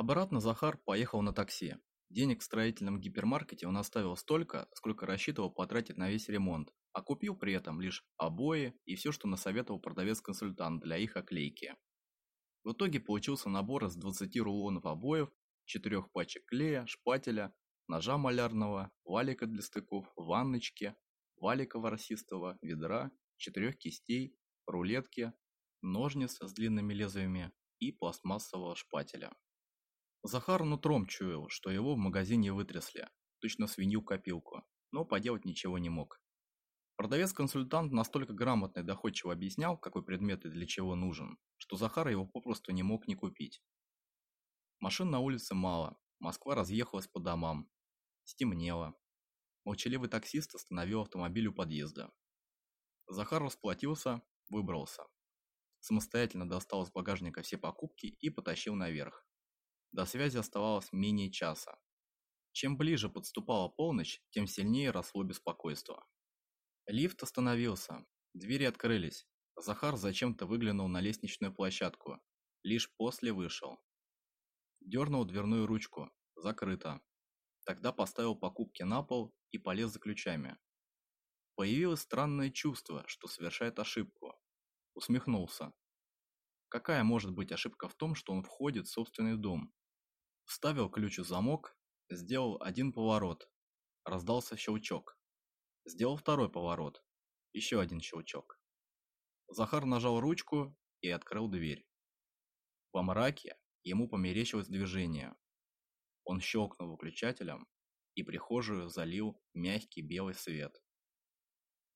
Обратно Захар поехал на такси. Денег в строительном гипермаркете он оставил столько, сколько рассчитывал потратить на весь ремонт, а купил при этом лишь обои и все, что насоветовал продавец-консультант для их оклейки. В итоге получился набор из 20 рулонов обоев, 4 пачек клея, шпателя, ножа малярного, валика для стыков, ванночки, валика ворсистого, ведра, четырех кистей, рулетки, ножниц с длинными лезвиями и пластмассового шпателя. Захар нутром чуял, что его в магазине вытрясли, точно свинью-копилку, но поделать ничего не мог. Продавец-консультант настолько грамотно и доходчиво объяснял, какой предмет и для чего нужен, что Захар его попросту не мог не купить. Машин на улице мало, Москва разъехалась по домам. Стемнело. Молчаливый таксист остановил автомобиль у подъезда. Захар расплатился, выбрался. Самостоятельно достал из багажника все покупки и потащил наверх. До связи оставалось менее часа. Чем ближе подступала полночь, тем сильнее росло беспокойство. Лифт остановился, двери открылись. Захар зачем-то выглянул на лестничную площадку. Лишь после вышел. Дернул дверную ручку. Закрыто. Тогда поставил покупки на пол и полез за ключами. Появилось странное чувство, что совершает ошибку. Усмехнулся. Какая может быть ошибка в том, что он входит в собственный дом? Вставил ключ в замок, сделал один поворот. Раздался щелчок. Сделал второй поворот. Еще один щелчок. Захар нажал ручку и открыл дверь. Во мраке ему померещилось движение. Он щелкнул выключателем, и прихожую залил мягкий белый свет.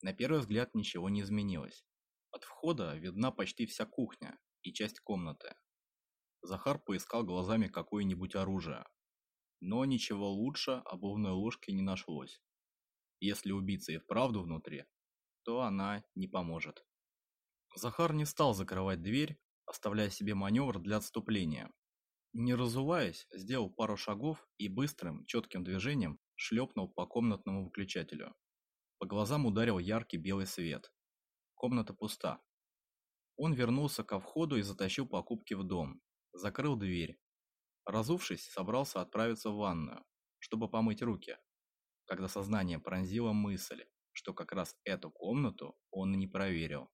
На первый взгляд ничего не изменилось. От входа видна почти вся кухня и часть комнаты. Захар поискал глазами какое-нибудь оружие. Но ничего лучше обувной ложки не нашлось. Если убийца и вправду внутри, то она не поможет. Захар не стал закрывать дверь, оставляя себе маневр для отступления. Не разуваясь, сделал пару шагов и быстрым, четким движением шлепнул по комнатному выключателю. По глазам ударил яркий белый свет. Комната пуста. Он вернулся ко входу и затащил покупки в дом, закрыл дверь. Разувшись, собрался отправиться в ванную, чтобы помыть руки, когда сознание пронзила мысль, что как раз эту комнату он и не проверил.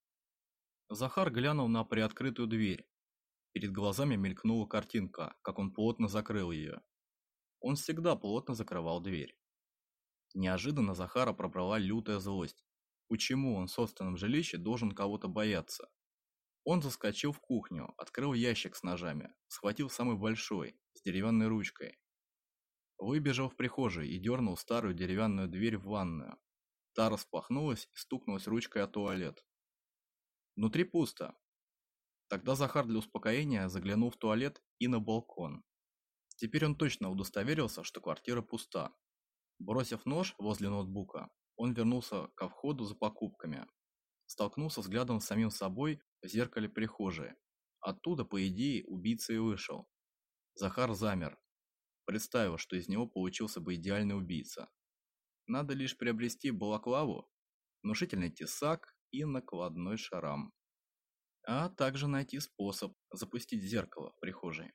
Захар глянул на приоткрытую дверь. Перед глазами мелькнула картинка, как он плотно закрыл ее. Он всегда плотно закрывал дверь. Неожиданно Захара пробрала лютая злость. Почему он в собственном жилище должен кого-то бояться? Он заскочил в кухню, открыл ящик с ножами, схватил самый большой, с деревянной ручкой. Выбежал в прихожую и дернул старую деревянную дверь в ванную. Та распахнулась и стукнулась ручкой о туалет. Внутри пусто. Тогда Захар для успокоения заглянул в туалет и на балкон. Теперь он точно удостоверился, что квартира пуста. Бросив нож возле ноутбука, он вернулся ко входу за покупками. Столкнулся взглядом с самим собой в зеркале прихожей. Оттуда, по идее, убийца и вышел. Захар замер. Представил, что из него получился бы идеальный убийца. Надо лишь приобрести балаклаву, внушительный тесак и накладной шарам. А также найти способ запустить зеркало в прихожей.